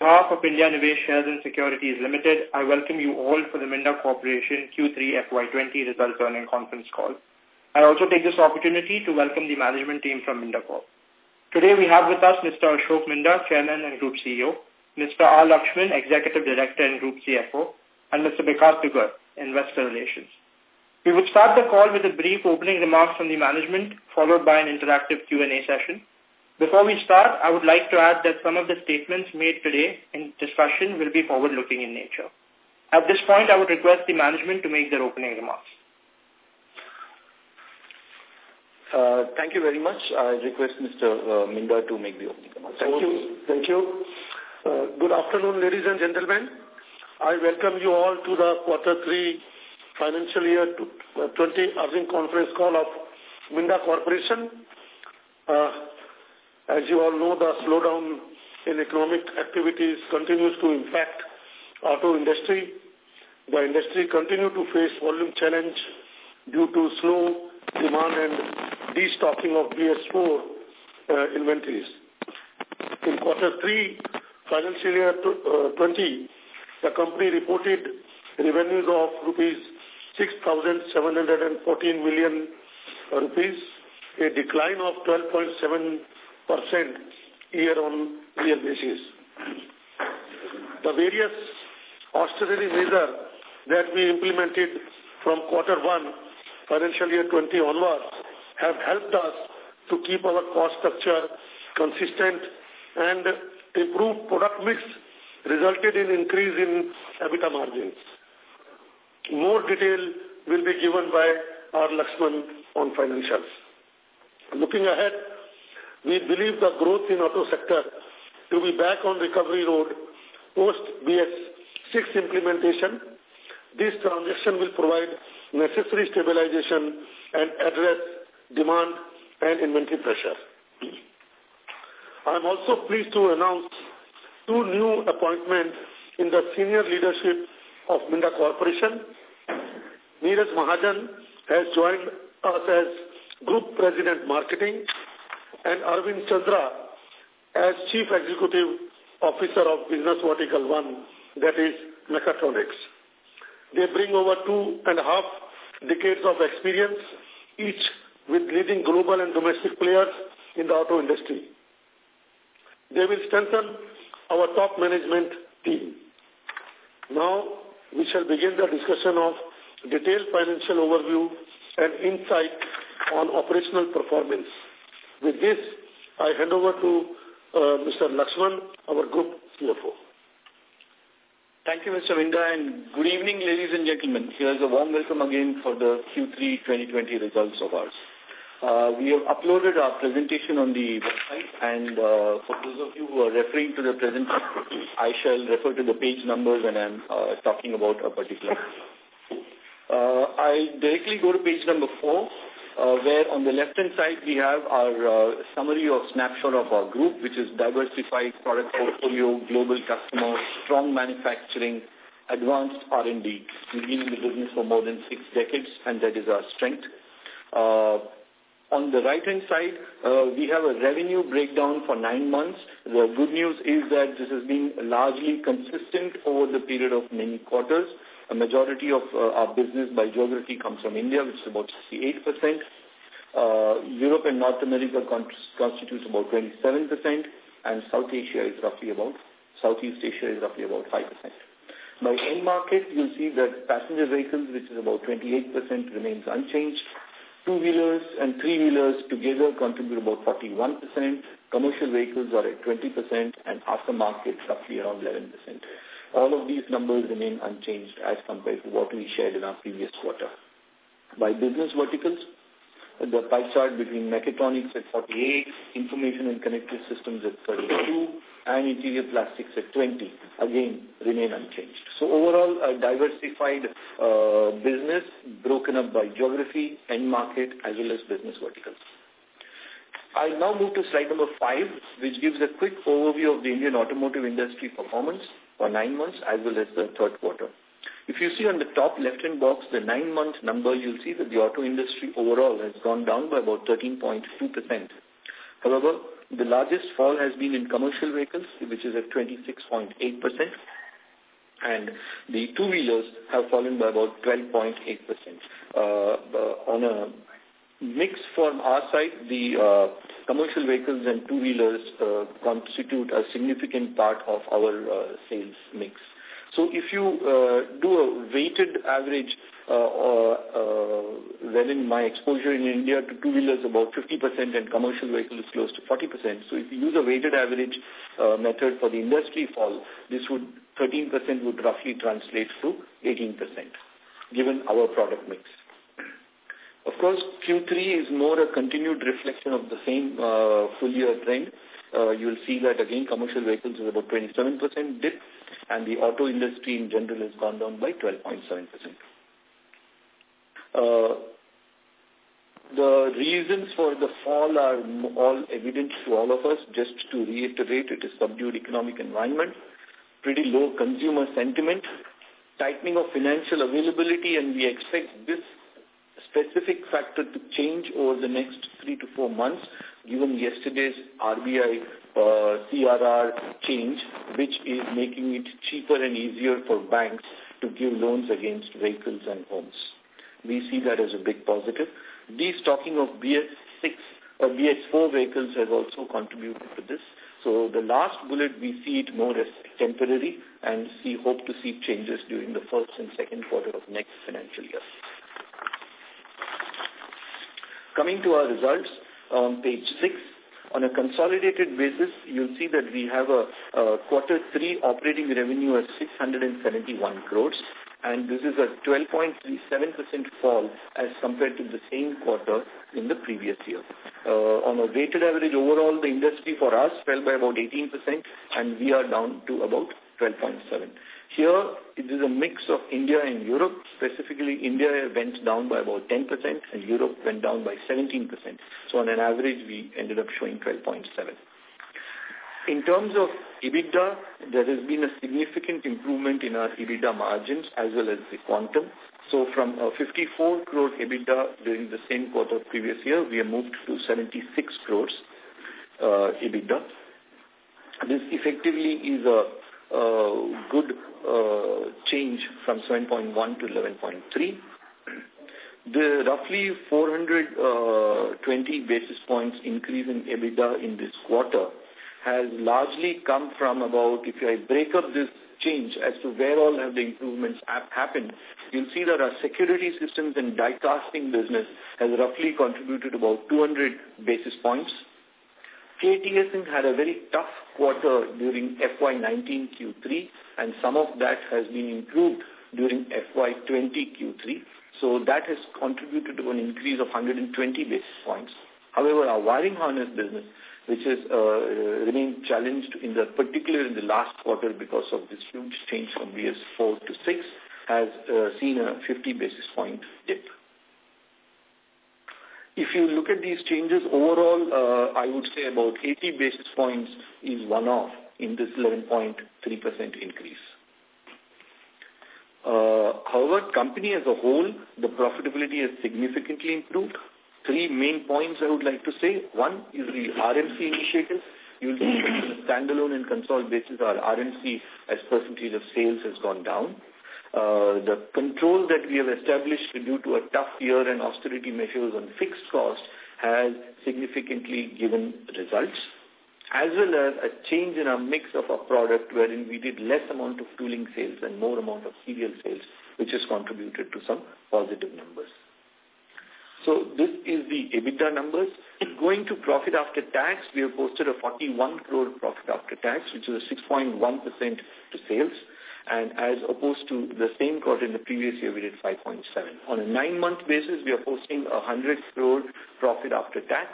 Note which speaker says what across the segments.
Speaker 1: behalf of India Nivesh Shares and Securities Limited, I welcome you all for the Minda Corporation Q3 FY20 results earning conference call. I also take this opportunity to welcome the management team from Minda Corp. Today we have with us Mr. Ashok Minda, Chairman and Group CEO, Mr. R. Lakshman, Executive Director and Group CFO, and Mr. Vikas Dugar, Investor Relations. We would start the call with a brief opening remarks from the management, followed by an interactive Q&A session. Before we start, I would like to add that some of the statements made today in discussion will be forward-looking in nature. At this point, I would request the management to make their opening remarks.
Speaker 2: Uh, thank you very much. I request Mr. Uh, Minda to make the opening remarks.
Speaker 3: Thank you. Thank you. Uh, good afternoon, ladies and gentlemen. I welcome you all to the quarter three financial year 20 earnings conference call of Minda Corporation. Uh, as you all know, the slowdown in economic activities continues to impact auto industry. The industry continue to face volume challenge due to slow demand and destocking of BS4 uh, inventories. In quarter three, financial year uh, 20, the company reported revenues of rupees 6,714 million rupees, a decline of 12.7 percent year-on-year basis. The various austerity measures that we implemented from quarter one, financial year 20 onwards, have helped us to keep our cost structure consistent and improved product mix resulted in increase in EBITDA margins. More detail will be given by our Lakshman on financials. Looking ahead, we believe the growth in auto sector to be back on recovery road post BS6 implementation. This transaction will provide necessary stabilization and address demand and inventory pressure. I am also pleased to announce two new appointments in the senior leadership of Minda Corporation. Neeraj Mahajan has joined us as Group President Marketing and Arvind Chandra as Chief Executive Officer of Business Vertical 1, that is Mechatronics. They bring over two and a half decades of experience, each with leading global and domestic players in the auto industry. They will strengthen our top management team. Now, we shall begin the discussion of detailed financial overview and insight on operational performance. With this, I hand over to uh, Mr. Lakshman, our Group CFO.
Speaker 2: Thank you, Mr. Minda, and good evening, ladies and gentlemen. Here's a warm welcome again for the Q3 2020 results of ours. Uh, we have uploaded our presentation on the website, and uh, for those of you who are referring to the presentation, I shall refer to the page numbers when I'm uh, talking about a particular. Uh, I directly go to page number four, uh, where on the left-hand side we have our uh, summary of snapshot of our group, which is diversified product portfolio, global customers, strong manufacturing, advanced R&D. We've been in the business for more than six decades, and that is our strength. Uh, on the right-hand side, uh, we have a revenue breakdown for nine months. The good news is that this has been largely consistent over the period of many quarters. A majority of uh, our business by geography comes from India, which is about 68%. Uh, Europe and North America constitutes about 27%, and South Asia is roughly about, Southeast Asia is roughly about 5%. By end market, you'll see that passenger vehicles, which is about 28%, remains unchanged. Two-wheelers and three-wheelers together contribute about 41%. Commercial vehicles are at 20%, and aftermarket roughly around 11%. All of these numbers remain unchanged as compared to what we shared in our previous quarter. By business verticals, the pie chart between mechatronics at 48, information and connected systems at 32, and interior plastics at 20, again, remain unchanged. So overall, a diversified uh, business broken up by geography, end market, as well as business verticals. I now move to slide number five, which gives a quick overview of the Indian automotive industry performance for nine months as well as the third quarter. If you see on the top left-hand box, the nine-month number, you'll see that the auto industry overall has gone down by about 13.2%. However, The largest fall has been in commercial vehicles, which is at 26.8%, and the two-wheelers have fallen by about 12.8%. Uh, on a mix from our side, the uh, commercial vehicles and two-wheelers uh, constitute a significant part of our uh, sales mix. So if you uh, do a weighted average, uh, uh, wherein my exposure in India to two-wheelers about 50% and commercial vehicle is close to 40%. So if you use a weighted average uh, method for the industry fall, this would 13% would roughly translate to 18%, given our product mix. Of course, Q3 is more a continued reflection of the same uh, full-year trend. Uh, you'll see that again, commercial vehicles is about 27% dip, and the auto industry in general has gone down by 12.7%. Uh, the reasons for the fall are all evident to all of us. Just to reiterate, it is subdued economic environment, pretty low consumer sentiment, tightening of financial availability, and we expect this specific factor to change over the next three to four months, given yesterday's RBI uh, CRR change, which is making it cheaper and easier for banks to give loans against vehicles and homes. We see that as a big positive. Destocking of BS6 or BS4 vehicles has also contributed to this. So the last bullet, we see it more as temporary and see hope to see changes during the first and second quarter of next financial year. Coming to our results on page 6, on a consolidated basis, you'll see that we have a, a quarter three operating revenue of 671 crores, and this is a 12.37% fall as compared to the same quarter in the previous year. Uh, on a weighted average overall, the industry for us fell by about 18%, and we are down to about 12.7. Here, it is a mix of India and Europe. Specifically, India went down by about 10% and Europe went down by 17%. So on an average, we ended up showing 12.7. In terms of EBITDA, there has been a significant improvement in our EBITDA margins as well as the quantum. So from a 54 crore EBITDA during the same quarter of previous year, we have moved to 76 crores uh, EBITDA. This effectively is a good uh, change from 7.1 to 11.3. The roughly 420 basis points increase in EBITDA in this quarter has largely come from about, if I break up this change as to where all have the improvements have happened, you'll see that our security systems and die casting business has roughly contributed about 200 basis points. KTSN had a very tough quarter during FY19 Q3 and some of that has been improved during FY20 Q3. So that has contributed to an increase of 120 basis points. However, our wiring harness business, which has uh, remained challenged in the particular in the last quarter because of this huge change from BS4 to 6, has uh, seen a 50 basis point dip. If you look at these changes, overall, uh, I would say about 80 basis points is one-off in this 11.3% increase. Uh, however, company as a whole, the profitability has significantly improved. Three main points I would like to say. One is the RMC initiative. You'll see on a standalone and consolidated basis, our RMC as percentage of sales has gone down. Uh, the control that we have established due to a tough year and austerity measures on fixed cost has significantly given results, as well as a change in our mix of our product wherein we did less amount of tooling sales and more amount of serial sales, which has contributed to some positive numbers. So this is the EBITDA numbers. Going to profit after tax, we have posted a 41 crore profit after tax, which is a 6.1% to sales and as opposed to the same quarter in the previous year, we did 5.7. On a nine-month basis, we are posting a 100 crore profit after tax,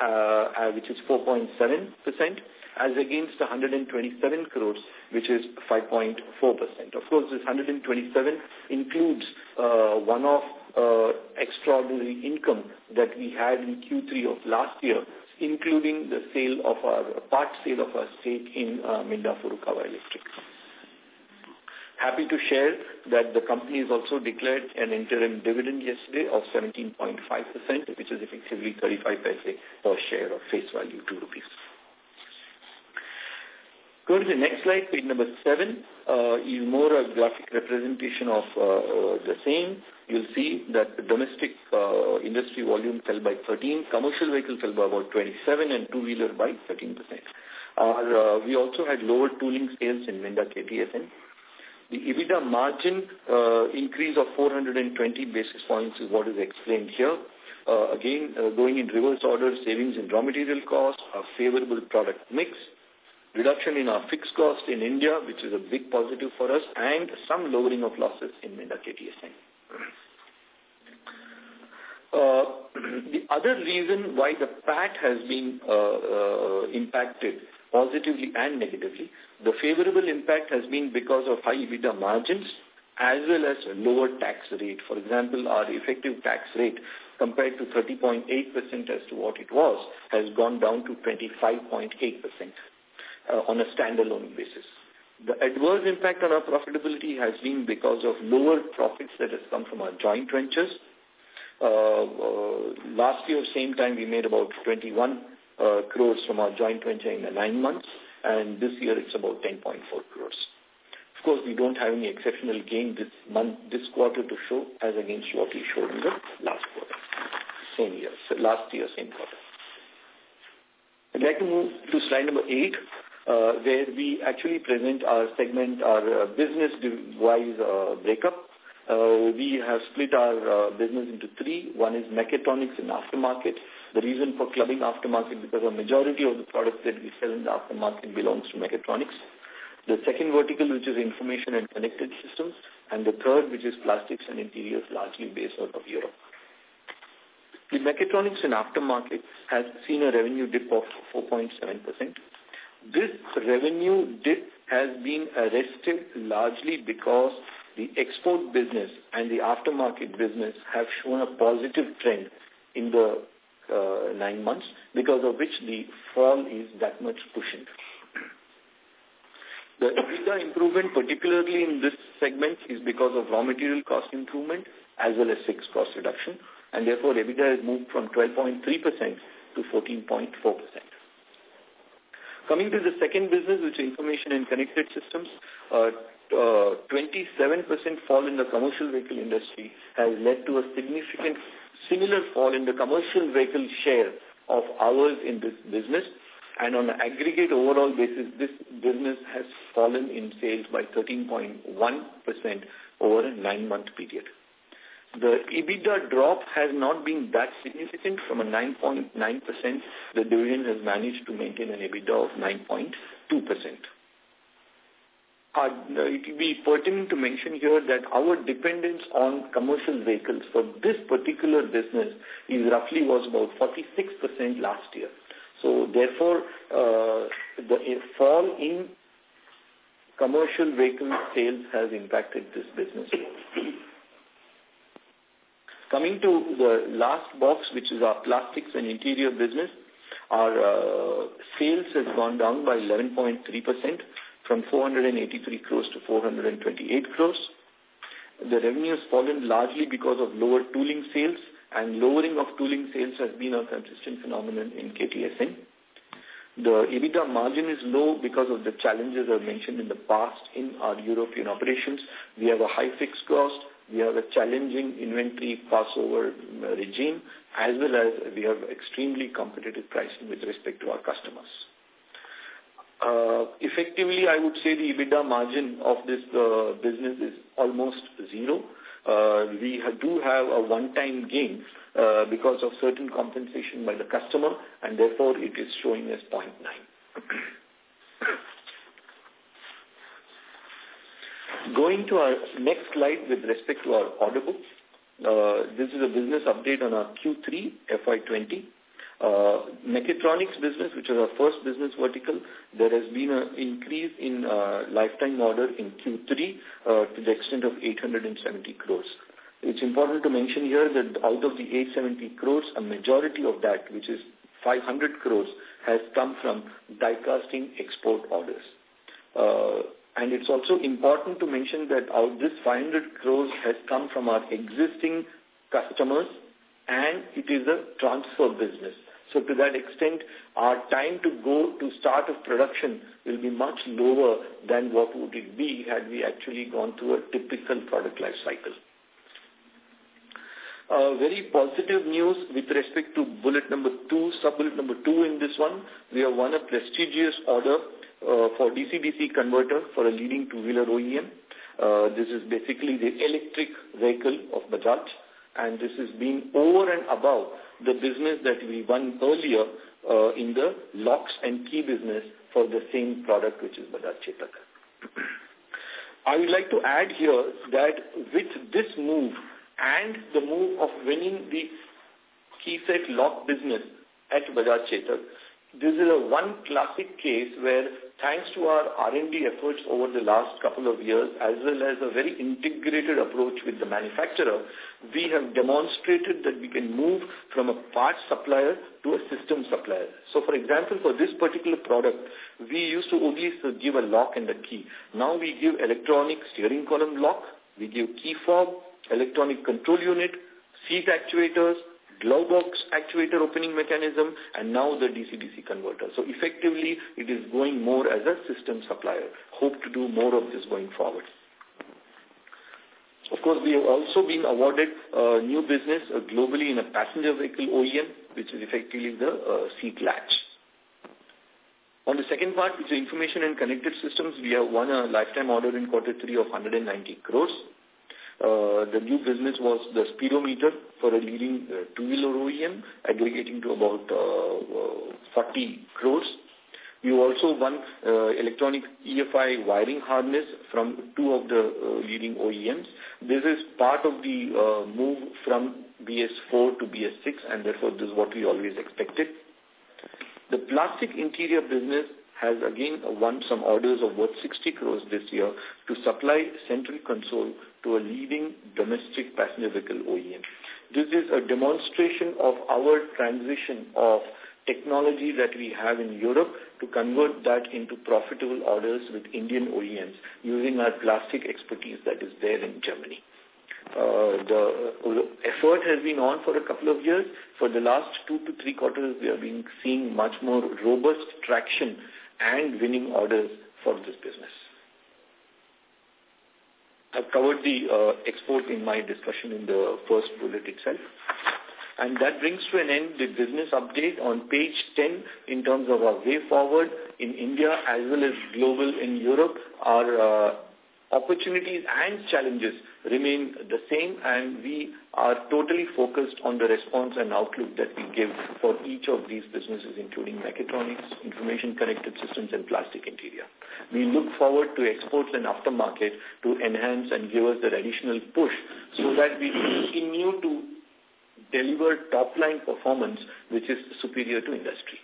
Speaker 2: uh, uh, which is 4.7%, as against 127 crores, which is 5.4%. Of course, this 127 includes uh, one-off uh, extraordinary income that we had in Q3 of last year, including the sale of our part sale of our stake in uh, Minda Furukawa Electric. Happy to share that the company has also declared an interim dividend yesterday of 17.5%, which is effectively 35 paise per share of face value, 2 rupees. Go to the next slide, page number 7, uh, is more a graphic representation of uh, the same. You'll see that domestic uh, industry volume fell by 13, commercial vehicle fell by about 27, and two-wheeler by 13%. Our, uh, we also had lower tooling sales in Minda KTSN. The EBITDA margin uh, increase of 420 basis points is what is explained here. Uh, again, uh, going in reverse order, savings in raw material costs, a favorable product mix, reduction in our fixed cost in India, which is a big positive for us, and some lowering of losses in Minda KTSN. Uh, the other reason why the PAT has been uh, uh, impacted positively and negatively, the favorable impact has been because of high EBITDA margins as well as lower tax rate. For example, our effective tax rate compared to 30.8% as to what it was has gone down to 25.8% uh, on a standalone basis. The adverse impact on our profitability has been because of lower profits that has come from our joint ventures. Uh, uh, last year, same time, we made about 21 uh, crores from our joint venture in the nine months, and this year it's about 10.4 crores. Of course, we don't have any exceptional gain this month, this quarter to show as against what we showed in the last quarter, same year, so last year, same quarter. I'd like to move to slide number eight, uh, where we actually present our segment, our uh, business-wise uh, breakup. Uh, we have split our uh, business into three. One is mechatronics and aftermarket. The reason for clubbing aftermarket because a majority of the products that we sell in the aftermarket belongs to mechatronics. The second vertical, which is information and connected systems, and the third, which is plastics and interiors, largely based out of Europe. The mechatronics and aftermarket has seen a revenue dip of 4.7%. This revenue dip has been arrested largely because the export business and the aftermarket business have shown a positive trend in the uh, nine months, because of which the fall is that much cushioned. The EBITDA improvement, particularly in this segment, is because of raw material cost improvement as well as fixed cost reduction, and therefore EBITDA has moved from 12.3% to 14.4%. Coming to the second business, which is information and connected systems, uh, 27% uh, fall in the commercial vehicle industry has led to a significant similar fall in the commercial vehicle share of ours in this business. And on an aggregate overall basis, this business has fallen in sales by 13.1% over a nine-month period. The EBITDA drop has not been that significant. From a 9.9%, the division has managed to maintain an EBITDA of 9.2%. Uh, it will be pertinent to mention here that our dependence on commercial vehicles for this particular business is roughly was about 46% last year. So therefore, uh, the fall in commercial vehicle sales has impacted this business. Coming to the last box, which is our plastics and interior business, our uh, sales has gone down by 11.3% from 483 crores to 428 crores. The revenue has fallen largely because of lower tooling sales and lowering of tooling sales has been a consistent phenomenon in KTSN. The EBITDA margin is low because of the challenges I've mentioned in the past in our European operations. We have a high fixed cost, we have a challenging inventory passover mm, regime, as well as we have extremely competitive pricing with respect to our customers. Uh, effectively, I would say the EBITDA margin of this uh, business is almost zero. Uh, we do have a one-time gain uh, because of certain compensation by the customer, and therefore it is showing as 0.9. Going to our next slide with respect to our order book. Uh, this is a business update on our Q3 FY20. Uh, mechatronics business, which is our first business vertical, there has been an increase in uh, lifetime order in Q3 uh, to the extent of 870 crores. It's important to mention here that out of the 870 crores, a majority of that, which is 500 crores, has come from die casting export orders. Uh, And it's also important to mention that out this 500 crores has come from our existing customers and it is a transfer business. So to that extent, our time to go to start of production will be much lower than what would it be had we actually gone through a typical product life cycle. Uh, very positive news with respect to bullet number two, sub-bullet number two in this one. We have won a prestigious order uh, for DC-DC converter for a leading two-wheeler OEM. Uh, this is basically the electric vehicle of Bajaj and this is being over and above the business that we won earlier uh, in the locks and key business for the same product which is Bajaj Chetak. I would like to add here that with this move and the move of winning the key set lock business at Bajaj Chetak, this is a one classic case where thanks to our R&D efforts over the last couple of years as well as a very integrated approach with the manufacturer, we have demonstrated that we can move from a part supplier to a system supplier. So for example, for this particular product, we used to only give a lock and a key. Now we give electronic steering column lock, we give key fob, electronic control unit, seat actuators, glove actuator opening mechanism, and now the DC-DC converter. So effectively, it is going more as a system supplier. Hope to do more of this going forward. Of course, we have also been awarded uh, new business uh, globally in a passenger vehicle OEM, which is effectively the uh, seat latch. On the second part, which is information and connected systems, we have won a lifetime order in quarter three of 190 crores. Uh, the new business was the speedometer for a leading uh, two-wheeler OEM, aggregating to about uh, uh 40 crores. We also won uh, electronic EFI wiring harness from two of the leading OEMs. This is part of the move from BS4 to BS6 and therefore this is what we always expected. The plastic interior business has again won some orders of worth 60 crores this year to supply central console to a leading domestic passenger vehicle OEM. This is a demonstration of our transition of technology that we have in Europe to convert that into profitable orders with Indian OEMs using our plastic expertise that is there in Germany. Uh, the effort has been on for a couple of years. For the last two to three quarters, we have been seeing much more robust traction and winning orders for this business. I've covered the uh, export in my discussion in the first bullet itself. And that brings to an end the business update on page 10 in terms of our way forward in India as well as global in Europe. Our uh, opportunities and challenges remain the same and we are totally focused on the response and outlook that we give for each of these businesses including mechatronics, information connected systems and plastic interior. We look forward to exports and aftermarket to enhance and give us that additional push so that we continue to deliver top-line performance which is superior to industry.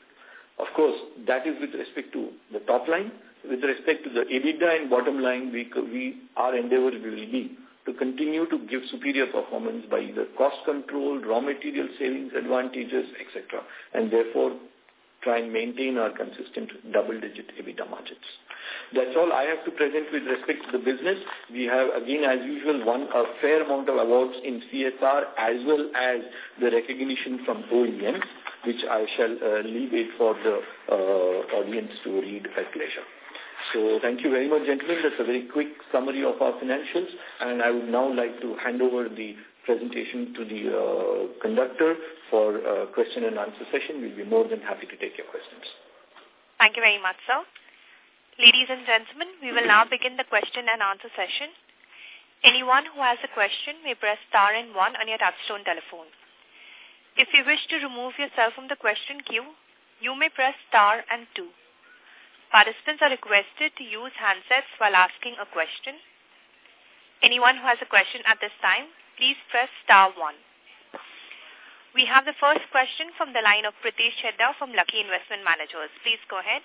Speaker 2: Of course, that is with respect to the top line. With respect to the EBITDA and bottom line, we, we our endeavor will be to continue to give superior performance by either cost control, raw material savings advantages, etc. And therefore, try and maintain our consistent double-digit EBITDA margins. That's all I have to present with respect to the business. We have, again, as usual, won a fair amount of awards in CSR as well as the recognition from OEMs, which I shall uh, leave it for the uh, audience to read at pleasure. So thank you very much, gentlemen. That's a very quick summary of our financials, and I would now like to hand over the presentation to the uh, conductor for uh, question and answer session. We'll be more than happy to take your questions.
Speaker 4: Thank you very much, sir. Ladies and gentlemen, we will now begin the question and answer session. Anyone who has a question may press star and one on your touchtone telephone. If you wish to remove yourself from the question queue, you may press star and two. Participants are requested to use handsets while asking a question. Anyone who has a question at this time, please press star one. We have the first question from the line of Pritesh Chheda from Lucky Investment Managers. Please go ahead.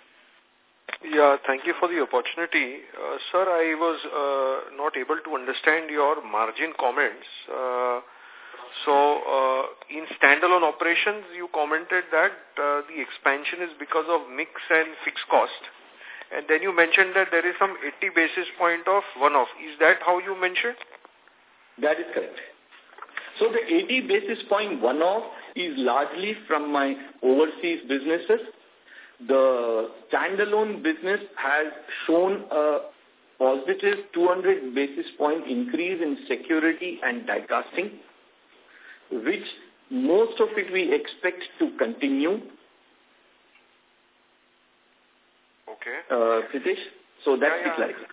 Speaker 5: Yeah, thank you for the opportunity. Uh, sir, I was uh, not able to understand your margin comments. Uh, so, uh, in standalone operations, you commented that uh, the expansion is because of mix and fixed cost And then you mentioned that there is some 80 basis point of one-off. Is that how you mentioned?
Speaker 2: That is correct. So the 80 basis point one-off is largely from my overseas businesses. The standalone business has shown a positive 200 basis point increase in security and die casting, which most of it we expect to continue.
Speaker 5: Okay.
Speaker 2: Uh, Pritesh, so that's
Speaker 5: yeah, yeah.
Speaker 2: the clarity.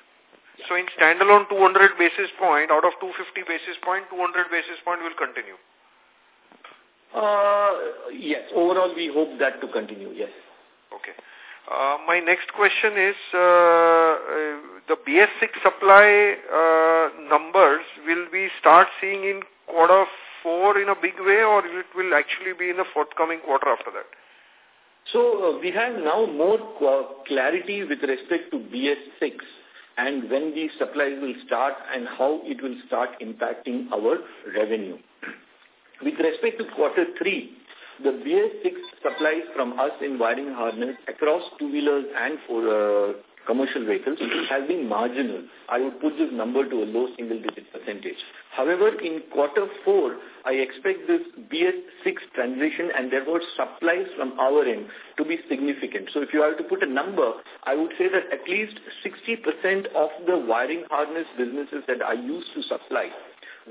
Speaker 5: So in standalone 200 basis point, out of 250 basis point, 200 basis point will continue.
Speaker 2: Uh, yes, overall we hope that to continue, yes.
Speaker 5: Okay. Uh, my next question is uh, uh, the BS6 supply uh, numbers will we start seeing in quarter in a big way or it will actually be in the forthcoming quarter after that?
Speaker 2: So uh, we have now more clarity with respect to BS6 and when the supplies will start and how it will start impacting our revenue. With respect to quarter three, the BS6 supplies from us in wiring harness across two-wheelers and for uh, commercial vehicles has been marginal. I would put this number to a low single-digit percentage. However, in quarter four, I expect this BS6 transition and therefore supplies from our end to be significant. So if you have to put a number, I would say that at least 60% of the wiring harness businesses that I used to supply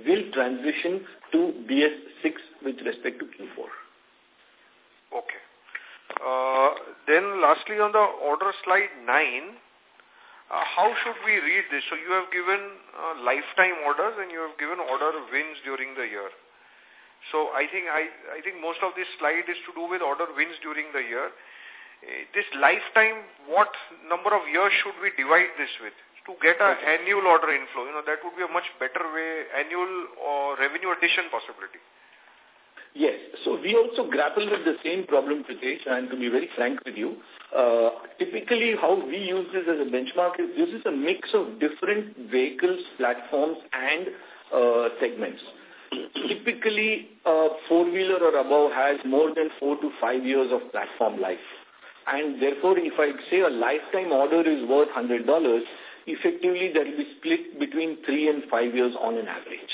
Speaker 2: will transition to BS6 with respect to Q4.
Speaker 5: Okay. Uh, then lastly on the order slide 9, uh, how should we read this? So you have given uh, lifetime orders and you have given order wins during the year. So I think I, I think most of this slide is to do with order wins during the year. Uh, this lifetime, what number of years should we divide this with? To get an okay. annual order inflow, you know, that would be a much better way, annual or revenue addition possibility.
Speaker 2: Yes. So we also grapple with the same problem, Pritesh, and to be very frank with you, uh, typically how we use this as a benchmark is this is a mix of different vehicles, platforms, and uh, segments. typically, a four-wheeler or above has more than four to five years of platform life. And therefore, if I say a lifetime order is worth $100, effectively that will be split between three and five years on an average.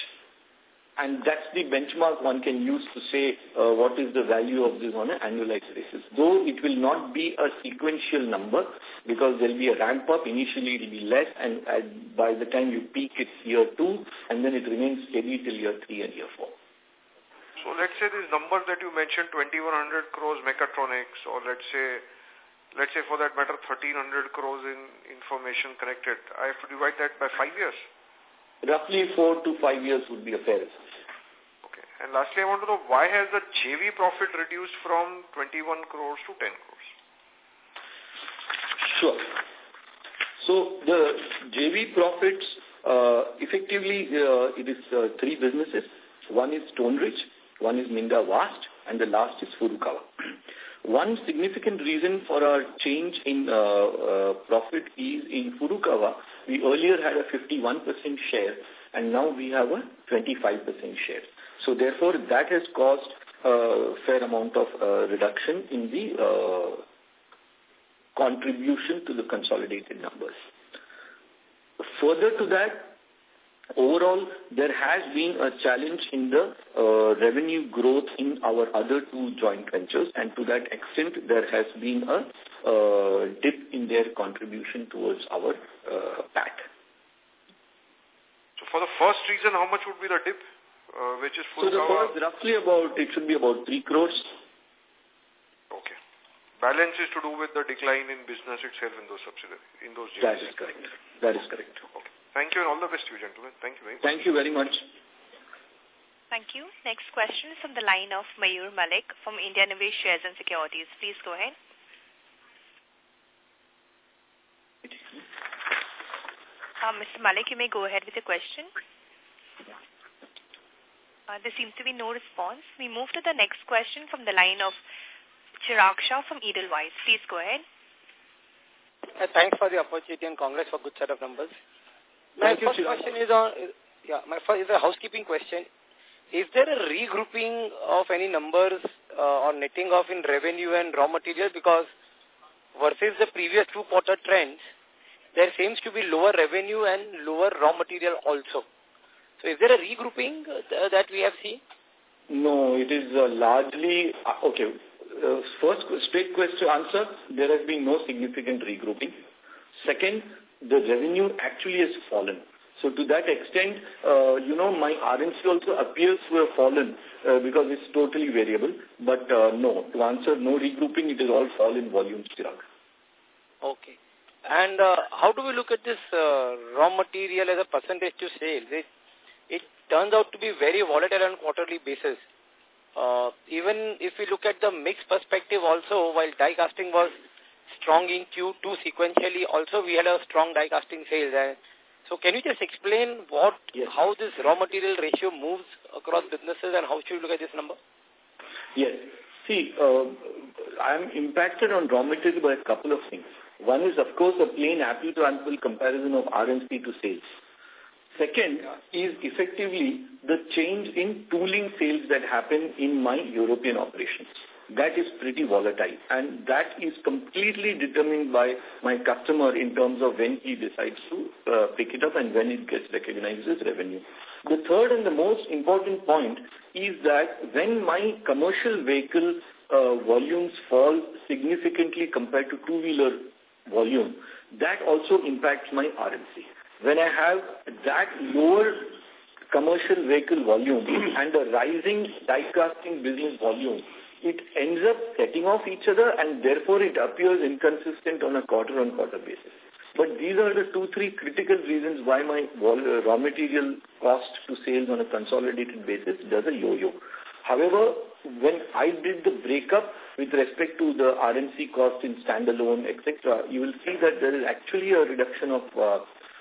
Speaker 2: And that's the benchmark one can use to say uh, what is the value of this on an annualized basis. Though it will not be a sequential number because there will be a ramp up. Initially it will be less and by the time you peak it's year two and then it remains steady till year three and year four.
Speaker 5: So let's say this number that you mentioned, 2100 crores mechatronics or let's say let's say for that matter 1300 crores in information connected. I have to divide that by five years.
Speaker 2: Roughly four to five years would be a fair
Speaker 5: Okay. And lastly, I want to know why has the JV profit reduced from 21 crores to 10 crores?
Speaker 2: Sure. So the JV profits, uh, effectively, uh, it is uh, three businesses. One is Stoneridge, one is Minda Vast, and the last is Furukawa. One significant reason for our change in uh, uh, profit is in Furukawa, we earlier had a 51% share and now we have a 25% share. So therefore that has caused a fair amount of uh, reduction in the uh, contribution to the consolidated numbers. Further to that, overall, there has been a challenge in the uh, revenue growth in our other two joint ventures, and to that extent, there has been a uh, dip in their contribution towards our uh, PAT.
Speaker 5: So for the first reason, how much would be the dip, uh, which is
Speaker 2: So the first, roughly about, it should be about 3 crores.
Speaker 5: Okay. Balance is to do with the decline in business itself in those subsidiaries, in those
Speaker 2: That is correct. That is correct.
Speaker 5: Okay. Thank you and all the best to you, gentlemen. Thank you very much.
Speaker 2: Thank you very much.
Speaker 4: Thank you. Next question is from the line of Mayur Malik from India Nivesh Shares and Securities. Please go ahead. Uh, Mr. Malik, you may go ahead with the question. Uh, there seems to be no response. We move to the next question from the line of Chirag Shah from Edelweiss. Please go ahead.
Speaker 6: Uh, thanks for the opportunity and congrats for good set of numbers. My
Speaker 2: Thank
Speaker 6: first
Speaker 2: you,
Speaker 6: question is on, yeah, my first is a housekeeping question. Is there a regrouping of any numbers uh, or netting off in revenue and raw materials? Because versus the previous two quarter trends, there seems to be lower revenue and lower raw material also. So is there a regrouping uh, that we have seen?
Speaker 2: No, it is uh, largely, uh, okay, uh, first straight question answer, there has been no significant regrouping. Second, the revenue actually has fallen. So to that extent, uh, you know, my RMC also appears to have fallen uh, because it's totally variable. But uh, no, to answer no regrouping, it is all fall in volume, Chirag.
Speaker 6: Okay. And uh, how do we look at this uh, raw material as a percentage to sales? It, it turns out to be very volatile on quarterly basis. Uh, even if we look at the mix perspective also, while die casting was strong in Q2 sequentially, also we had a strong die casting sales. And so can you just explain what, yes. how this raw material ratio moves across businesses and how should we look at this number?
Speaker 2: Yes. See, uh, I'm impacted on raw material by a couple of things. One is, of course, a plain apple-to-apple comparison of RMC to sales. Second is effectively the change in tooling sales that happen in my European operations that is pretty volatile. And that is completely determined by my customer in terms of when he decides to uh, pick it up and when it gets recognized as revenue. The third and the most important point is that when my commercial vehicle uh, volumes fall significantly compared to two-wheeler volume, that also impacts my RMC. When I have that lower commercial vehicle volume and a rising die casting business volume, it ends up setting off each other and therefore it appears inconsistent on a quarter-on-quarter basis. But these are the two, three critical reasons why my uh, raw material cost to sales on a consolidated basis does a yo-yo. However, when I did the breakup with respect to the RMC cost in standalone, etc., you will see that there is actually a reduction of uh,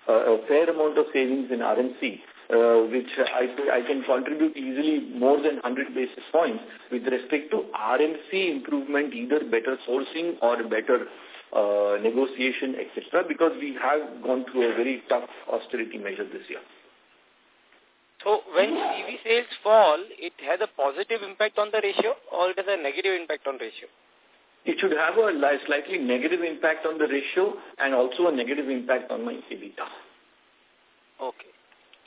Speaker 2: a fair amount of savings in RMC uh, which I, I can contribute easily more than 100 basis points with respect to RMC improvement, either better sourcing or better uh, negotiation, etc., because we have gone through a very tough austerity measure this year.
Speaker 6: So when CV sales fall, it has a positive impact on the ratio or it has a negative impact on ratio?
Speaker 2: It should have a slightly negative impact on the ratio and also a negative impact on my EBITDA.
Speaker 6: Okay.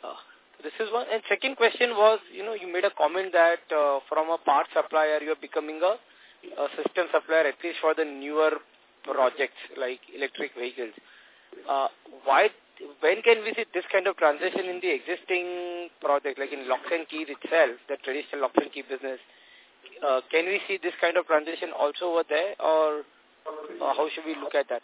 Speaker 6: Uh, This is one. And second question was, you know, you made a comment that uh, from a part supplier, you're becoming a, a system supplier, at least for the newer projects like electric vehicles. Uh, why, when can we see this kind of transition in the existing project, like in locks and keys itself, the traditional locks and key business? Uh, can we see this kind of transition also over there, or uh, how should we look at that?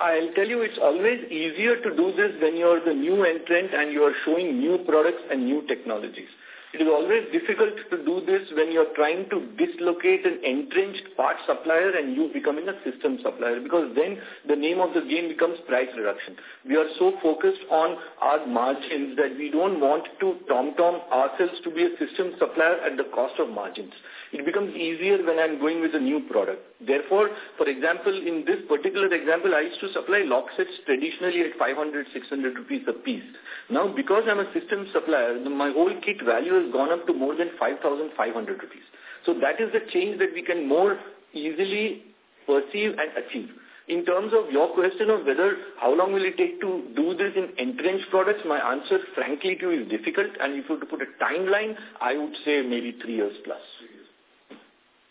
Speaker 2: I'll tell you, it's always easier to do this when you're the new entrant and you're showing new products and new technologies. It is always difficult to do this when you're trying to dislocate an entrenched part supplier and you becoming a system supplier because then the name of the game becomes price reduction. We are so focused on our margins that we don't want to tom-tom ourselves to be a system supplier at the cost of margins. It becomes easier when I'm going with a new product. Therefore, for example, in this particular example, I used to supply lock sets traditionally at 500, 600 rupees a piece. Now, because I'm a system supplier, my whole kit value has gone up to more than 5,500 rupees. So that is the change that we can more easily perceive and achieve. In terms of your question of whether how long will it take to do this in entrenched products, my answer frankly to you is difficult. And if you were to put a timeline, I would say maybe three years plus.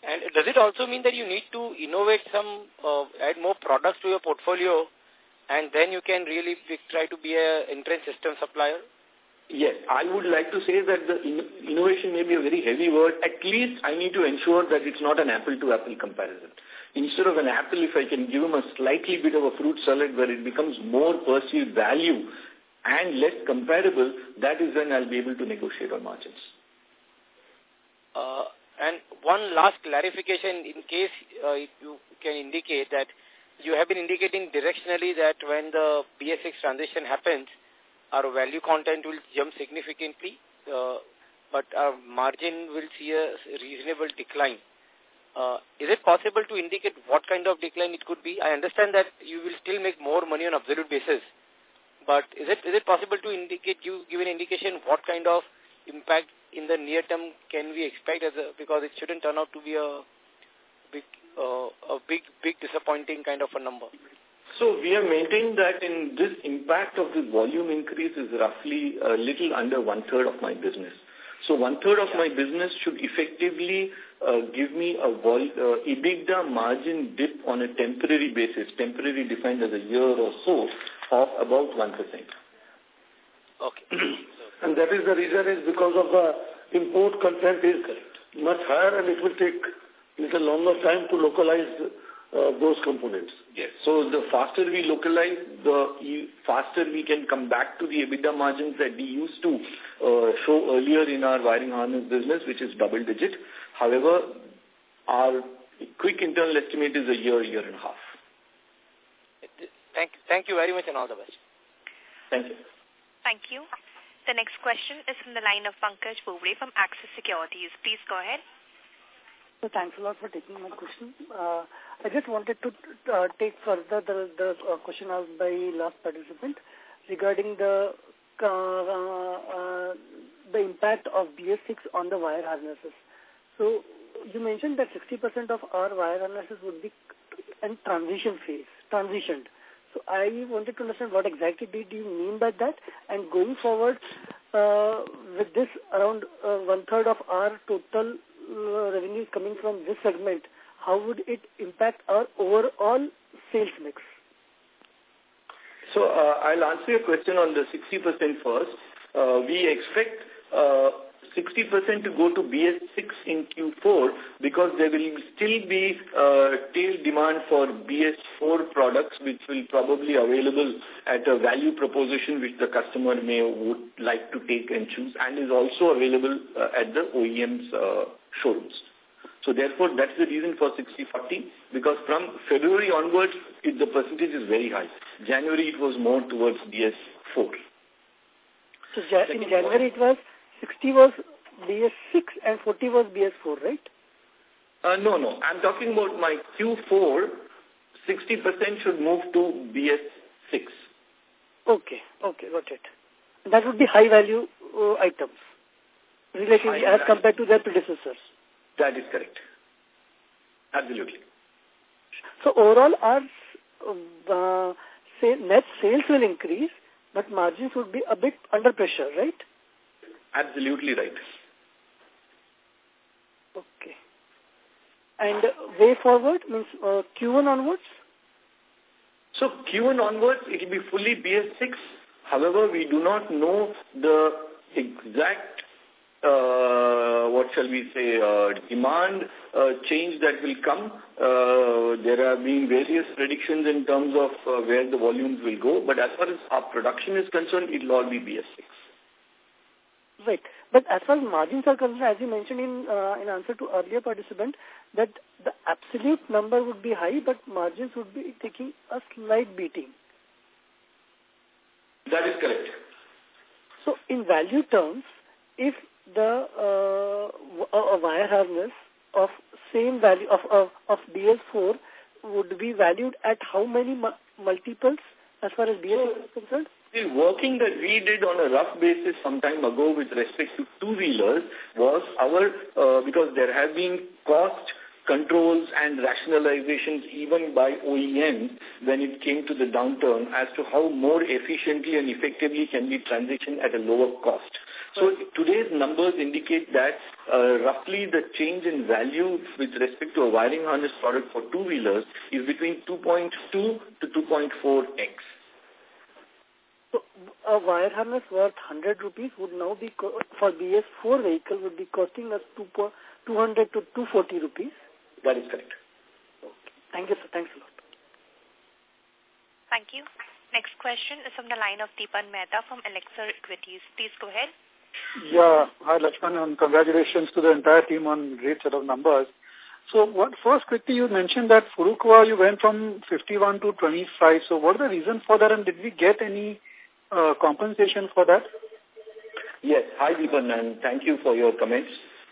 Speaker 6: And does it also mean that you need to innovate some, uh, add more products to your portfolio and then you can really try to be a entrenched system supplier?
Speaker 2: Yes, I would like to say that the in innovation may be a very heavy word. At least I need to ensure that it's not an apple-to-apple -apple comparison. Instead of an apple, if I can give them a slightly bit of a fruit salad where it becomes more perceived value and less comparable, that is when I'll be able to negotiate on margins.
Speaker 6: Uh, and one last clarification in case uh, you can indicate that you have been indicating directionally that when the BS6 transition happens, our value content will jump significantly, uh, but our margin will see a reasonable decline. Uh, is it possible to indicate what kind of decline it could be? I understand that you will still make more money on absolute basis, but is it is it possible to indicate you give an indication what kind of impact in the near term can we expect as a, because it shouldn't turn out to be a big, uh, a big, big disappointing kind of a number?
Speaker 2: So we have maintained that in this impact of this volume increase is roughly a little under one-third of my business. So one-third of my business should effectively uh, give me a vol uh, EBITDA margin dip on a temporary basis, temporary defined as a year or so, of about 1%.
Speaker 6: Okay.
Speaker 3: and that is the reason is because of the import content is much higher and it will take little longer time to localize uh, those components.
Speaker 2: Yes. So the faster we localize, the faster we can come back to the EBITDA margins that we used to uh, show earlier in our wiring harness business, which is double digit. However, our quick internal estimate is a year, year and a half.
Speaker 6: Thank, thank you very much and all the best.
Speaker 2: Thank you.
Speaker 4: Thank you. The next question is from the line of Pankaj Bobade from Axis Securities. Please go ahead.
Speaker 7: So thanks a lot for taking my question. Uh, I just wanted to uh, take further the, the uh, question asked by last participant regarding the uh, uh, the impact of BS6 on the wire harnesses. So you mentioned that 60% of our wire harnesses would be in transition phase, transitioned. So I wanted to understand what exactly did you mean by that? And going forward, uh, with this around uh, one-third of our total uh, revenues coming from this segment, how would it impact our overall sales mix?
Speaker 2: So uh, I'll answer your question on the 60% first. Uh, we expect uh, 60% to go to BS6 in Q4 because there will still be uh, tail demand for BS4 products which will probably available at a value proposition which the customer may would like to take and choose and is also available uh, at the OEM's uh, showrooms. So therefore, that's the reason for 60-40 because from February onwards, it, the percentage is very high. January, it was more towards BS4.
Speaker 7: So in January, it was 60 was BS6 and 40 was BS4, right?
Speaker 2: Uh, no, no. I'm talking about my Q4. 60% should move to BS6.
Speaker 7: Okay, okay, got it. That would be high value uh, items, relatively high as compared to their predecessors.
Speaker 2: That is correct. Absolutely.
Speaker 7: So overall, our uh, say net sales will increase, but margins would be a bit under pressure, right?
Speaker 2: Absolutely right.
Speaker 7: Okay. And way forward means uh, Q1 onwards?
Speaker 2: So Q1 onwards, it will be fully BS6. However, we do not know the exact, uh, what shall we say, uh, demand uh, change that will come. Uh, there have been various predictions in terms of uh, where the volumes will go. But as far as our production is concerned, it will all be BS6.
Speaker 7: Right. But as far as margins are concerned, as you mentioned in uh, in answer to earlier participant, that the absolute number would be high, but margins would be taking a slight beating.
Speaker 2: That is correct.
Speaker 7: So in value terms, if the uh, a wire harness of same value of of, of BS4 would be valued at how many mu multiples as far as BS4 is concerned?
Speaker 2: The working that we did on a rough basis some time ago with respect to two-wheelers was our, uh, because there have been cost controls and rationalizations even by OEMs when it came to the downturn as to how more efficiently and effectively can be transitioned at a lower cost. So today's numbers indicate that uh, roughly the change in value with respect to a wiring harness product for two-wheelers is between 2.2 to 2.4x.
Speaker 7: So a wire harness worth 100 rupees would now be, for BS4 vehicle, would be costing us 200 to 240 rupees?
Speaker 2: That is correct.
Speaker 7: Okay. Thank you, sir. Thanks a lot.
Speaker 4: Thank you. Next question is from the line of Dipen Mehta from Elixir Equities. Please go ahead.
Speaker 8: Yeah. Hi, Lakshman, and congratulations to the entire team on great set of numbers. So what first quickly you mentioned that Furukawa you went from 51 to 25. So what are the reasons for that and did we get any uh, compensation for that?
Speaker 2: Yes. Hi, Deepan, and thank you for your comments.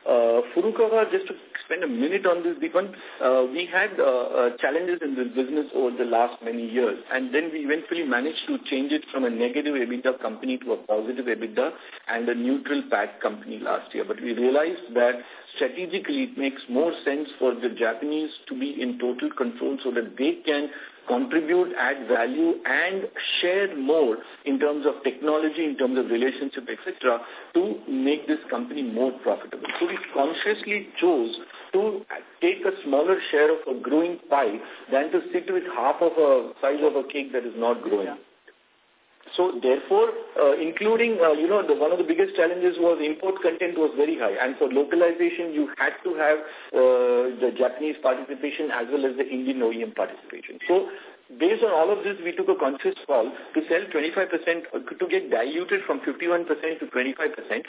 Speaker 2: Uh, Furukawa, just to spend a minute on this, Deepan, uh, we had uh, uh, challenges in this business over the last many years, and then we eventually managed to change it from a negative EBITDA company to a positive EBITDA and a neutral PAT company last year. But we realized that strategically it makes more sense for the Japanese to be in total control so that they can contribute, add value, and share more in terms of technology, in terms of relationship, etc., to make this company more profitable. So we consciously chose to take a smaller share of a growing pie than to sit with half of a size of a cake that is not growing. Yeah. So therefore, uh, including, uh, you know, the, one of the biggest challenges was import content was very high. And for localization, you had to have uh, the Japanese participation as well as the Indian OEM participation. So based on all of this, we took a conscious call to sell 25%, uh, to get diluted from 51% to 25%.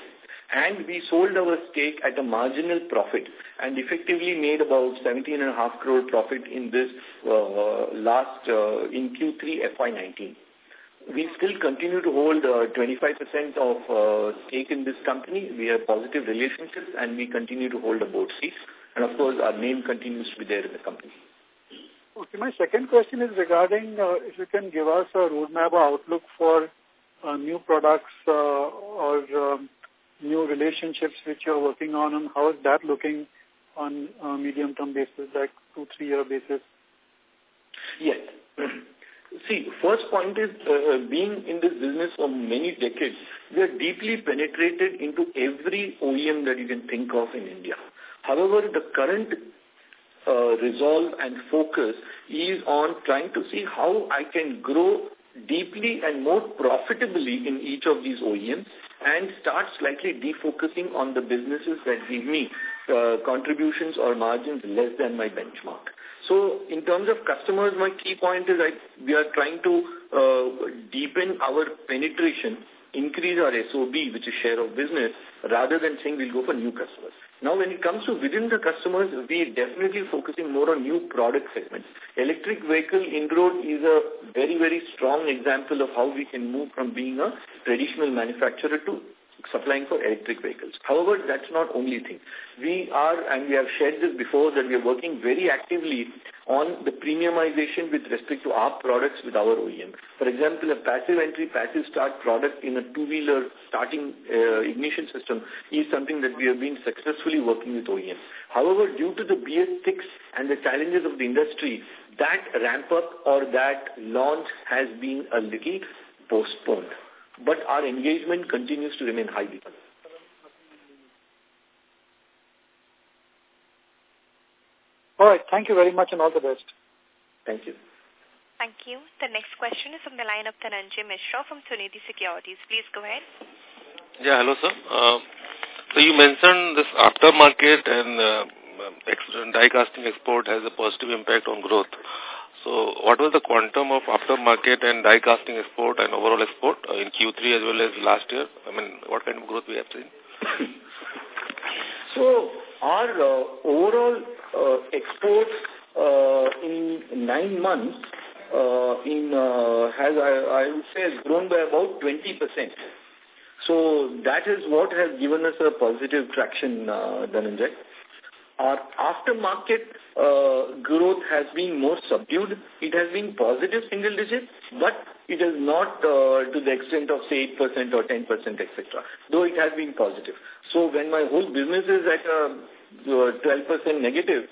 Speaker 2: And we sold our stake at a marginal profit and effectively made about 17.5 crore profit in this uh, last, uh, in Q3 FY19 we still continue to hold uh, 25% of uh, stake in this company. We have positive relationships and we continue to hold a board seat. And of course, our name continues to be there in the company.
Speaker 8: Okay, my second question is regarding uh, if you can give us a roadmap or outlook for uh, new products uh, or um, new relationships which you're working on and how is that looking on a medium-term basis, like two, three-year basis?
Speaker 2: Yes. See, first point is uh, uh, being in this business for many decades, we are deeply penetrated into every OEM that you can think of in India. However, the current uh, resolve and focus is on trying to see how I can grow deeply and more profitably in each of these OEMs and start slightly defocusing on the businesses that give me uh, contributions or margins less than my benchmark. So in terms of customers, my key point is that we are trying to uh, deepen our penetration, increase our SOB, which is share of business, rather than saying we'll go for new customers. Now, when it comes to within the customers, we definitely focusing more on new product segments. Electric vehicle in-road is a very, very strong example of how we can move from being a traditional manufacturer to supplying for electric vehicles. However, that's not only thing. We are, and we have shared this before, that we are working very actively on the premiumization with respect to our products with our OEM. For example, a passive entry, passive start product in a two-wheeler starting uh, ignition system is something that we have been successfully working with OEM. However, due to the BS6 and the challenges of the industry, that ramp up or that launch has been a little postponed but our engagement continues to remain high.
Speaker 8: All right. Thank you very much and all the best.
Speaker 2: Thank you.
Speaker 4: Thank you. The next question is from the line of Dhananjay Mishra from Sunidhi Securities. Please go ahead.
Speaker 9: Yeah, hello, sir. Uh, so you mentioned this aftermarket and uh, die casting export has a positive impact on growth. So what was the quantum of aftermarket and die casting export and overall export uh, in Q3 as well as last year? I mean, what kind of growth we have seen?
Speaker 2: so our uh, overall uh, exports uh, in nine months uh, in uh, has I, I would say has grown by about 20 percent. So that is what has given us a positive traction, uh, Dhananjay. Our aftermarket uh, growth has been more subdued. It has been positive single digit, but it is not uh, to the extent of say 8% or 10%, etc. Though it has been positive. So when my whole business is at a 12% uh, negative,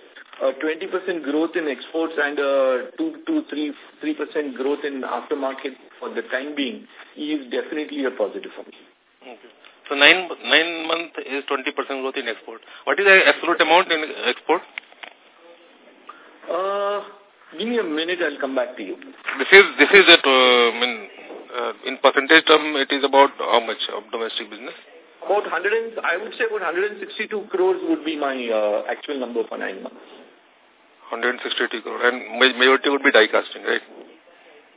Speaker 2: uh, 20% growth in exports and uh, 2 to 3 3% growth in aftermarket for the time being is definitely a positive for me.
Speaker 9: Okay. So nine nine month is 20% growth in export. What is the absolute amount in export?
Speaker 2: Uh, give me a minute, I'll come back to you.
Speaker 9: This is this is it. Uh, I mean, uh, in percentage term, it is about how much of domestic business?
Speaker 2: About 100, and, I would say about 162 crores would be my uh, actual number for nine months.
Speaker 9: 162 crores, and majority would be die casting, right?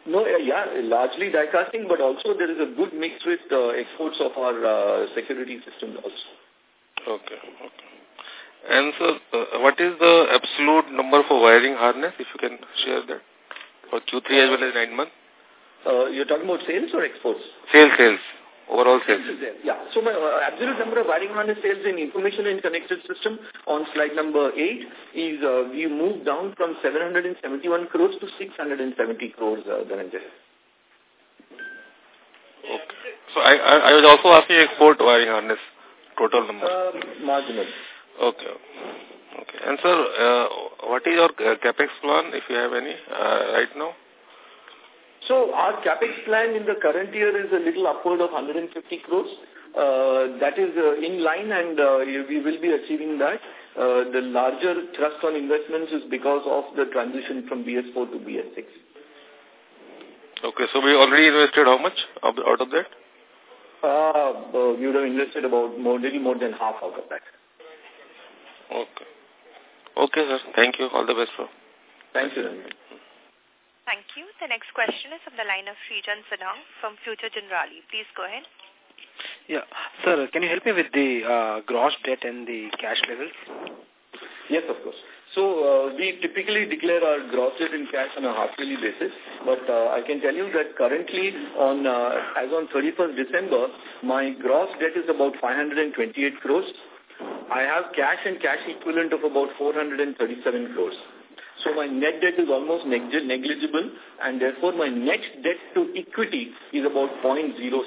Speaker 2: No, yeah, largely die casting, but also there is a good mix with uh, exports of our uh, security systems also.
Speaker 9: Okay, okay. And so, uh, what is the absolute number for wiring harness, if you can share that, for Q3 as well as 9 months?
Speaker 2: Uh, you're talking about sales or exports?
Speaker 9: Sales, sales. Overall sales.
Speaker 2: Yeah. So my uh, absolute number of wiring harness sales in information and connected system on slide number 8 is uh, we moved down from 771 crores to 670 crores, uh, Dhananjay.
Speaker 9: Okay. So I, I, I was also asking export wiring harness total number.
Speaker 2: Uh, marginal.
Speaker 9: Okay. Okay. And sir, uh, what is your uh, capex plan, if you have any, uh, right now?
Speaker 2: So our capex plan in the current year is a little upward of 150 crores. Uh, that is uh, in line and uh, we will be achieving that. Uh, the larger thrust on investments is because of the transition from BS4 to BS6.
Speaker 9: Okay, so we already invested how much out of that?
Speaker 2: Uh, uh, we would have invested about more, little more than half out of that.
Speaker 9: Okay. Okay, sir. Thank you. All the best, sir.
Speaker 2: Thank you.
Speaker 4: Thank you. The next question is from the line of Srijan Sadang from Future Generali. Please go ahead.
Speaker 10: Yeah. Sir, can you help me with the uh, gross debt and the cash levels?
Speaker 2: Yes, of course. So uh, we typically declare our gross debt in cash on a half-yearly basis, but uh, I can tell you that currently, on uh, as on 31st December, my gross debt is about 528 crores. I have cash and cash equivalent of about 437 crores. So my net debt is almost negligible, and therefore my net debt to equity is about 0.07.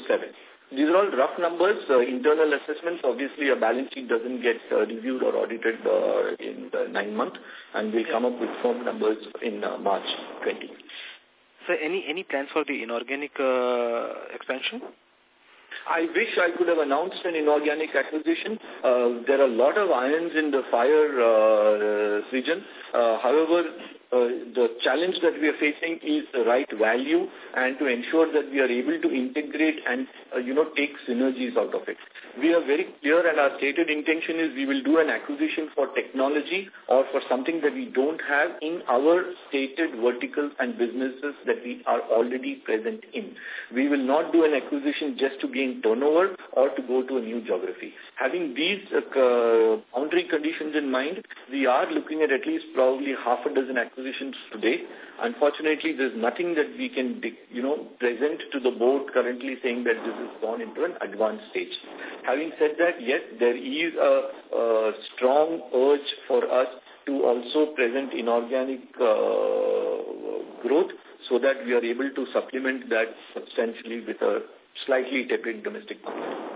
Speaker 2: These are all rough numbers, uh, internal assessments. Obviously, a balance sheet doesn't get uh, reviewed or audited uh, in the nine months, and we'll come up with firm numbers in uh, March 20.
Speaker 10: So any, any plans for the inorganic uh, expansion?
Speaker 2: I wish I could have announced an inorganic acquisition. Uh, there are a lot of irons in the fire, uh, region. Uh, however, uh, the challenge that we are facing is the right value and to ensure that we are able to integrate and, uh, you know, take synergies out of it. We are very clear and our stated intention is we will do an acquisition for technology or for something that we don't have in our stated verticals and businesses that we are already present in. We will not do an acquisition just to gain turnover or to go to a new geography. Having these uh, boundary conditions in mind, we are looking at at least probably half a dozen acquisitions today. Unfortunately, there's nothing that we can, you know, present to the board currently saying that this has gone into an advanced stage. Having said that, yes, there is a, a strong urge for us to also present inorganic uh, growth so that we are able to supplement that substantially with a slightly tepid domestic market.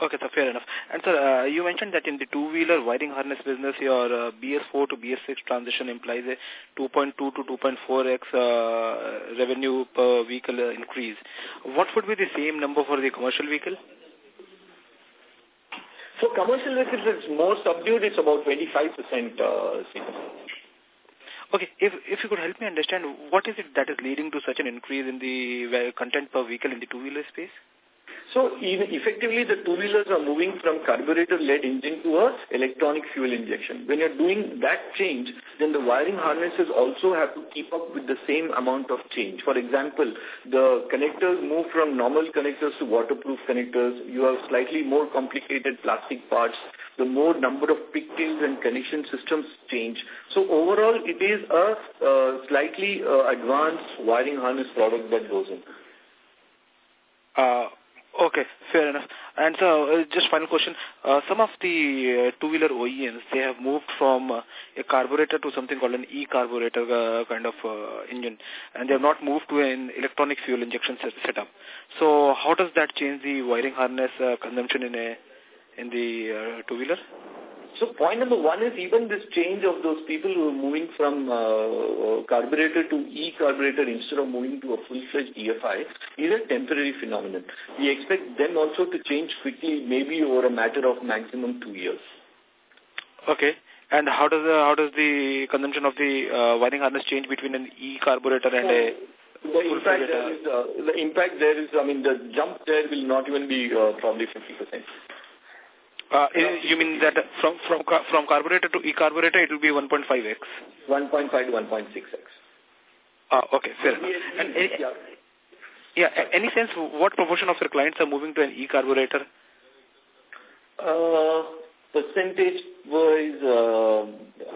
Speaker 10: Okay, so fair enough. And sir, uh, you mentioned that in the two-wheeler wiring harness business, your uh, BS4 to BS6 transition implies a 2.2 to 2.4x uh, revenue per vehicle uh, increase. What would be the same number for the commercial vehicle?
Speaker 2: For commercial vehicles, it's more subdued. It's about 25% uh,
Speaker 10: Okay, if if you could help me understand, what is it that is leading to such an increase in the uh, content per vehicle in the two-wheeler space?
Speaker 2: So effectively the two-wheelers are moving from carburetor-led engine to a electronic fuel injection. When you're doing that change, then the wiring harnesses also have to keep up with the same amount of change. For example, the connectors move from normal connectors to waterproof connectors. You have slightly more complicated plastic parts. The more number of pigtails and connection systems change. So overall, it is a uh, slightly uh, advanced wiring harness product that goes in.
Speaker 10: Uh, Okay, fair enough. And so, uh, just final question. Uh, some of the uh, two-wheeler OEMs, they have moved from uh, a carburetor to something called an e-carburetor uh, kind of uh, engine, and they have not moved to an electronic fuel injection set setup. So, how does that change the wiring harness uh, consumption in a in the uh, two-wheeler?
Speaker 2: So point number one is even this change of those people who are moving from uh, carburetor to e-carburetor instead of moving to a full-fledged EFI is a temporary phenomenon. We expect them also to change quickly, maybe over a matter of maximum two years.
Speaker 10: Okay. And how does the, how does the consumption of the uh, wiring harness change between an e-carburetor and a
Speaker 2: the impact, there is, uh, the impact there is, I mean, the jump there will not even be uh, probably 50%.
Speaker 10: Uh, you mean that from from from carburetor to e-carburetor, it will be 1.5x?
Speaker 2: 1.5 to 1.6x.
Speaker 10: Ah, okay, fair enough. And any, yeah. any sense what proportion of your clients are moving to an e-carburetor?
Speaker 2: Uh, Percentage-wise, uh,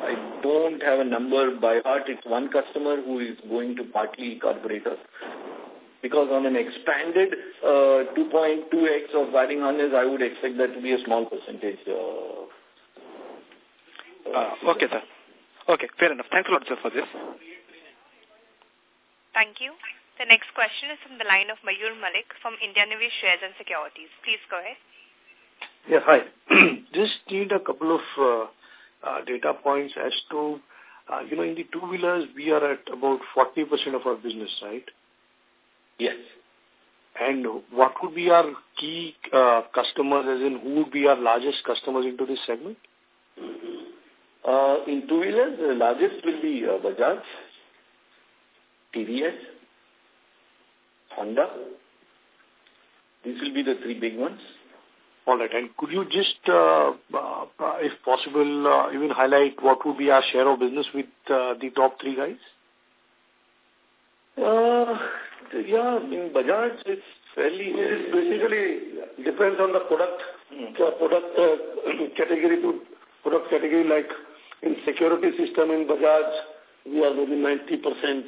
Speaker 2: I don't have a number by heart. It's one customer who is going to partly carburetor. Because on an expanded uh, 2.2x of wiring harness, I would expect that to be a small percentage. Uh,
Speaker 10: uh, okay, sir. Okay, fair enough. Thanks a lot, sir, for this.
Speaker 4: Thank you. The next question is from the line of Mayur Malik from India Nivesh Shares and Securities. Please go ahead.
Speaker 11: Yeah, hi. Just need a couple of uh, uh, data points as to, uh, you know, in the two-wheelers, we are at about 40% of our business, right?
Speaker 2: Yes.
Speaker 11: And what would be our key uh, customers, as in who would be our largest customers into this segment?
Speaker 2: Uh, in two-wheelers, the largest will be uh, Bajaj, TVS, Honda. These will be the three big ones.
Speaker 11: All right. And could you just, uh, uh, if possible, uh, even highlight what would be our share of business with uh, the top three guys?
Speaker 2: Yeah, in Bajaj, it's fairly...
Speaker 3: It basically depends on the product, mm. the product uh, category to product category. Like in security system in Bajaj, we are maybe 90%,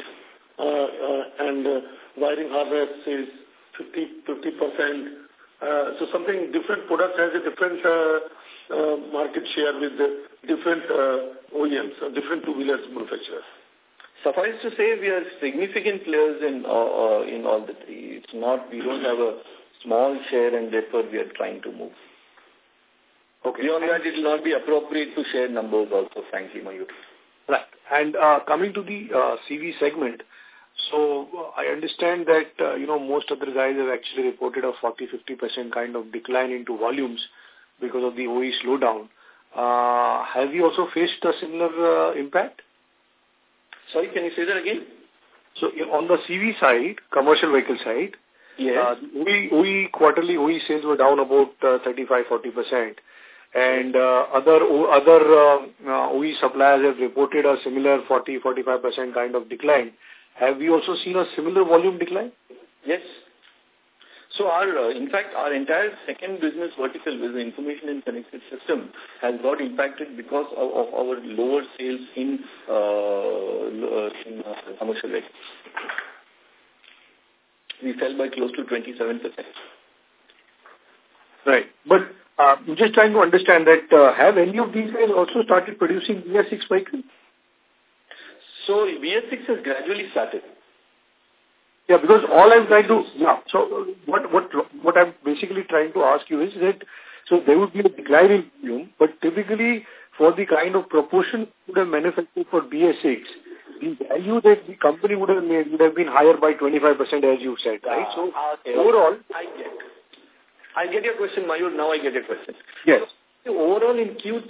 Speaker 3: uh, uh, and uh, wiring harness is 50, 50%. Uh, so something different product has a different uh, uh, market share with different uh, OEMs, uh, different two-wheelers manufacturers.
Speaker 2: Suffice to say, we are significant players in uh, uh, in all the three. It's not we don't have a small share, and therefore we are trying to move.
Speaker 11: Okay.
Speaker 2: Beyond that, it will not be appropriate to share numbers also, frankly, Mayur.
Speaker 11: Right. And uh, coming to the uh, CV segment, so uh, I understand that, uh, you know, most other guys have actually reported a 40-50% kind of decline into volumes because of the OE slowdown. Uh, have you also faced a similar uh, impact?
Speaker 2: Sorry, can you say that again?
Speaker 11: So on the CV side, commercial vehicle side,
Speaker 2: yes.
Speaker 11: uh, OE, OE quarterly OE sales were down about uh, 35-40%. And uh, other other uh, uh OE suppliers have reported a similar 40-45% kind of decline. Have we also seen a similar volume decline?
Speaker 2: Yes. So our, uh, in fact, our entire second business vertical with the information and connected system has got impacted because of, of our lower sales in, uh, uh in uh, commercial vehicles. We fell by close to 27%.
Speaker 11: Right. But uh, I'm just trying to understand that uh, have any of these guys also started producing BS6 vehicles?
Speaker 2: So BS6 has gradually started.
Speaker 11: Yeah, because all I'm trying to, yeah, so what, what, what I'm basically trying to ask you is that, so there would be a decline in volume, but typically for the kind of proportion would have manufactured for BS6, the value that the company would have made would have been higher by 25% as you said, right? So
Speaker 2: uh, okay.
Speaker 11: overall...
Speaker 2: I get, I get your question, Mayur. Now I get your question.
Speaker 11: Yes.
Speaker 2: So, Overall in Q3,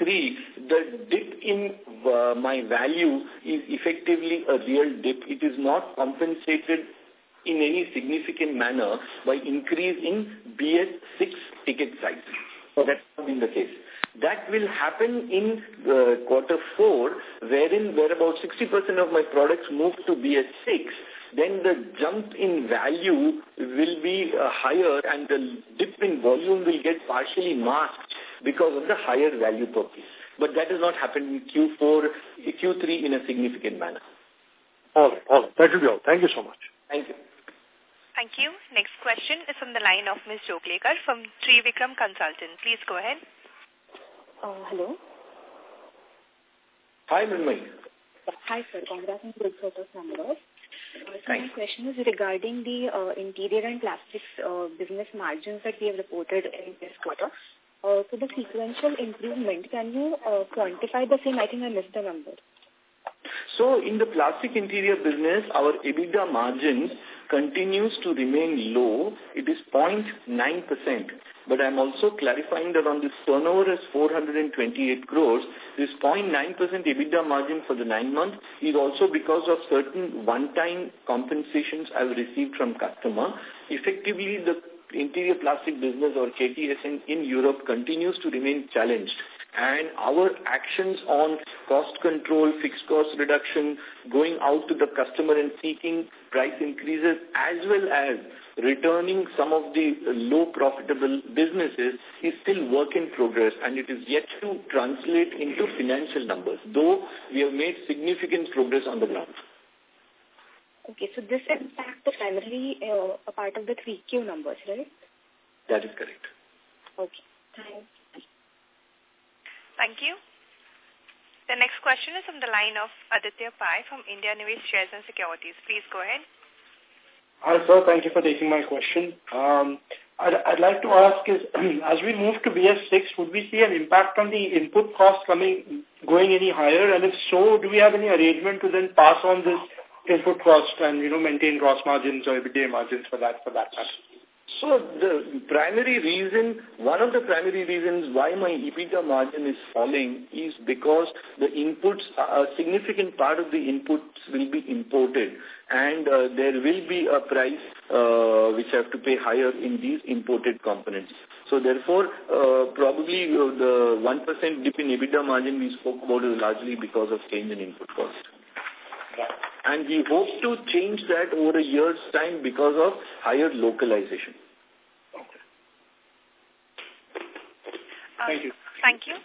Speaker 2: the dip in uh, my value is effectively a real dip. It is not compensated in any significant manner by increase in BS6 ticket size. So that's not been the case. That will happen in uh, quarter four, wherein where about 60% of my products move to BS6, then the jump in value will be uh, higher and the dip in volume will get partially masked because of the higher value per piece. But that has not happened in Q4, Q3 in a significant manner.
Speaker 11: All right, all right. That will be all. Thank you so much.
Speaker 2: Thank you.
Speaker 4: Thank you. Next question is from the line of Ms. Joglekar from Trivikram Consultant. Please go ahead.
Speaker 12: Uh, hello.
Speaker 2: Hi, Mrinmay.
Speaker 12: Hi, sir. Congrats on the set of numbers. Uh, so my question is regarding the uh, interior and plastics uh, business margins that we have reported in this quarter. Uh, so the sequential improvement, can you uh, quantify the same? I think I missed the number.
Speaker 2: So in the plastic interior business, our EBITDA margins continues to remain low. It is 0.9%. But I'm also clarifying that on this turnover is 428 crores, this 0.9% EBITDA margin for the nine months is also because of certain one-time compensations I've received from customer. Effectively, the interior plastic business or KTSN in Europe continues to remain challenged and our actions on cost control, fixed cost reduction, going out to the customer and seeking price increases as well as returning some of the low profitable businesses is still work in progress and it is yet to translate into financial numbers, though we have made significant progress on the ground.
Speaker 12: Okay, so this impact is primarily uh, a part of the 3Q numbers, right?
Speaker 2: That is correct.
Speaker 12: Okay, thanks.
Speaker 4: Thank you. The next question is from the line of Aditya Pai from India Nivesh Shares and Securities. Please go ahead.
Speaker 1: Hi, sir. Thank you for taking my question. Um, I'd, I'd like to ask is, as we move to BS6, would we see an impact on the input cost coming, going any higher? And if so, do we have any arrangement to then pass on this input cost and, you know, maintain gross margins or EBITDA margins for that, for that matter?
Speaker 2: So the primary reason, one of the primary reasons why my EBITDA margin is falling is because the inputs, a significant part of the inputs will be imported and uh, there will be a price uh, which have to pay higher in these imported components. So therefore, uh, probably uh, the 1% dip in EBITDA margin we spoke about is largely because of change in input cost. And we hope to change that over a year's time because of higher localization.
Speaker 1: Thank you.
Speaker 4: Thank you.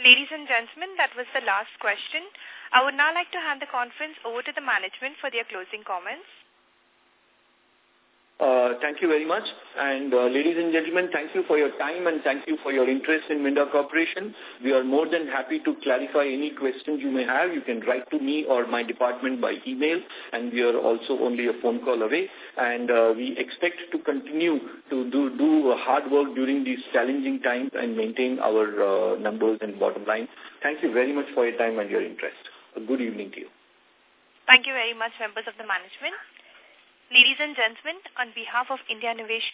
Speaker 4: Ladies and gentlemen, that was the last question. I would now like to hand the conference over to the management for their closing comments.
Speaker 2: Uh, thank you very much. And uh, ladies and gentlemen, thank you for your time and thank you for your interest in Minda Corporation. We are more than happy to clarify any questions you may have. You can write to me or my department by email and we are also only a phone call away. And uh, we expect to continue to do, do hard work during these challenging times and maintain our uh, numbers and bottom line. Thank you very much for your time and your interest. A good evening to you.
Speaker 4: Thank you very much, members of the management. Ladies and gentlemen, on behalf of India Nivesh